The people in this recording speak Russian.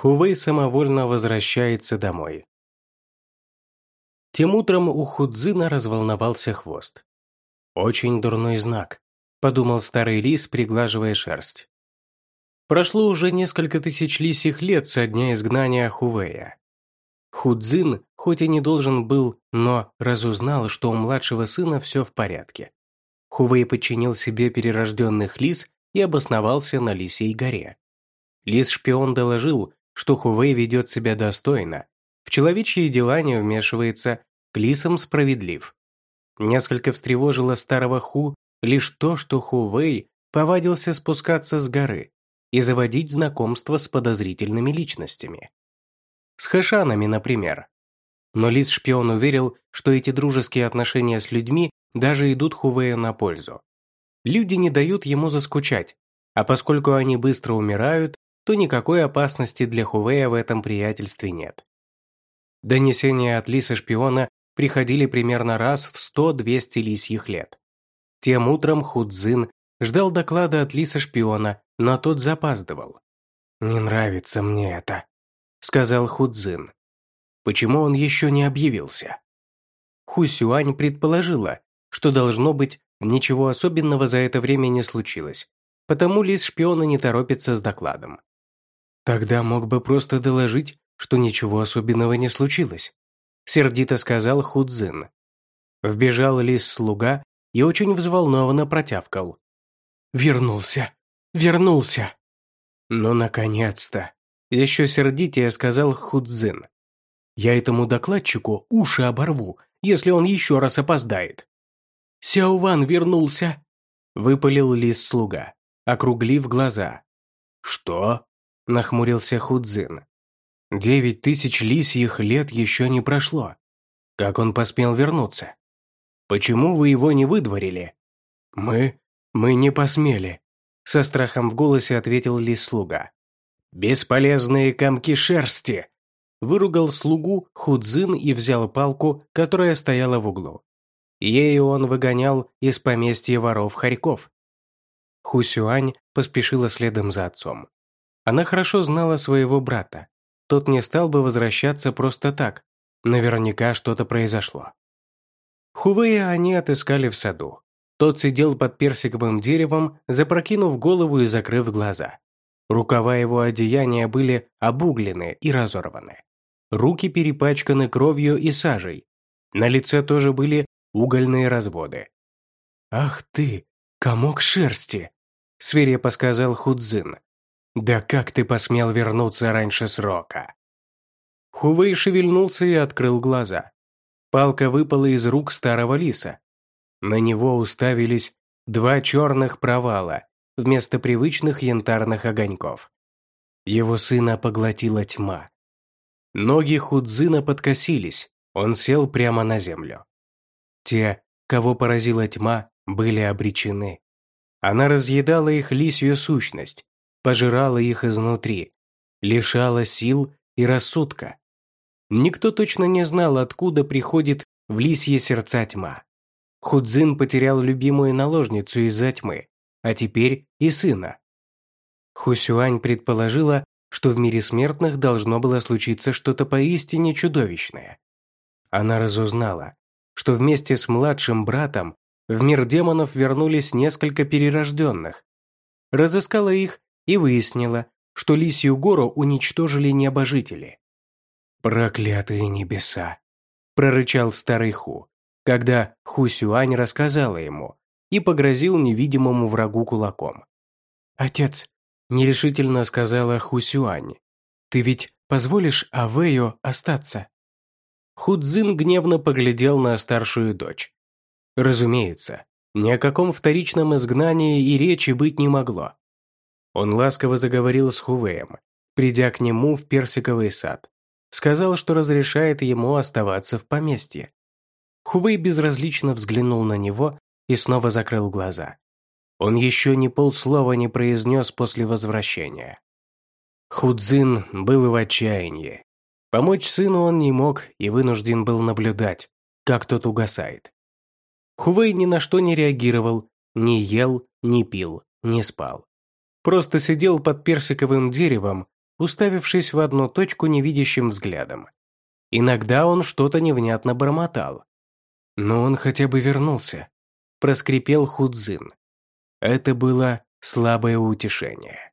Хувей самовольно возвращается домой. Тем утром у Худзина разволновался хвост. «Очень дурной знак», – подумал старый лис, приглаживая шерсть. Прошло уже несколько тысяч лисьих лет со дня изгнания Хувея. Худзин, хоть и не должен был, но разузнал, что у младшего сына все в порядке. Хувей подчинил себе перерожденных лис и обосновался на Лисьей горе. Лис-шпион доложил, что Хувей ведет себя достойно, в человечьи дела не вмешивается, к лисам справедлив. Несколько встревожило старого Ху лишь то, что Хувей повадился спускаться с горы и заводить знакомства с подозрительными личностями. С хэшанами, например. Но лис-шпион уверил, что эти дружеские отношения с людьми даже идут Хувею на пользу. Люди не дают ему заскучать, а поскольку они быстро умирают, то никакой опасности для Хувея в этом приятельстве нет. Донесения от лиса-шпиона приходили примерно раз в 100-200 лисьих лет. Тем утром Худзин ждал доклада от лиса-шпиона, но тот запаздывал. «Не нравится мне это», — сказал Худзин. «Почему он еще не объявился?» Хусюань предположила, что должно быть, ничего особенного за это время не случилось, потому лис шпиона не торопится с докладом. Тогда мог бы просто доложить, что ничего особенного не случилось, сердито сказал Худзин. Вбежал лис-слуга и очень взволнованно протявкал. «Вернулся! Вернулся!» «Ну, наконец-то!» Еще сердитее сказал Худзин. «Я этому докладчику уши оборву, если он еще раз опоздает». «Сяован вернулся!» – выпалил лис-слуга, округлив глаза. «Что?» – нахмурился Худзин. «Девять тысяч лисьих лет еще не прошло. Как он посмел вернуться? Почему вы его не выдворили?» «Мы? Мы не посмели», – со страхом в голосе ответил лис-слуга. «Бесполезные комки шерсти!» Выругал слугу Худзин и взял палку, которая стояла в углу. Ею он выгонял из поместья воров-хорьков. Хусюань поспешила следом за отцом. Она хорошо знала своего брата. Тот не стал бы возвращаться просто так. Наверняка что-то произошло. Хувея они отыскали в саду. Тот сидел под персиковым деревом, запрокинув голову и закрыв глаза. Рукава его одеяния были обуглены и разорваны. Руки перепачканы кровью и сажей. На лице тоже были угольные разводы. «Ах ты, комок шерсти!» – свирепо сказал Худзин. «Да как ты посмел вернуться раньше срока?» Хувей шевельнулся и открыл глаза. Палка выпала из рук старого лиса. На него уставились два черных провала вместо привычных янтарных огоньков. Его сына поглотила тьма. Ноги Худзина подкосились, он сел прямо на землю. Те, кого поразила тьма, были обречены. Она разъедала их лисью сущность, пожирала их изнутри, лишала сил и рассудка. Никто точно не знал, откуда приходит в лисье сердца тьма. Худзин потерял любимую наложницу из-за тьмы, а теперь и сына. Хусюань предположила, что в мире смертных должно было случиться что-то поистине чудовищное. Она разузнала, что вместе с младшим братом в мир демонов вернулись несколько перерожденных. Разыскала их и выяснила, что Лисью гору уничтожили небожители. «Проклятые небеса!» – прорычал старый Ху, когда Ху Сюань рассказала ему и погрозил невидимому врагу кулаком. «Отец», – нерешительно сказала Ху Сюань, – «ты ведь позволишь Авею остаться?» Худзин гневно поглядел на старшую дочь. Разумеется, ни о каком вторичном изгнании и речи быть не могло. Он ласково заговорил с Хувеем, придя к нему в персиковый сад. Сказал, что разрешает ему оставаться в поместье. Хувей безразлично взглянул на него и снова закрыл глаза. Он еще ни полслова не произнес после возвращения. Худзин был в отчаянии. Помочь сыну он не мог и вынужден был наблюдать, как тот угасает. Хувей ни на что не реагировал, не ел, не пил, не спал. Просто сидел под персиковым деревом, уставившись в одну точку невидящим взглядом. Иногда он что-то невнятно бормотал. Но он хотя бы вернулся, проскрипел Худзин. Это было слабое утешение.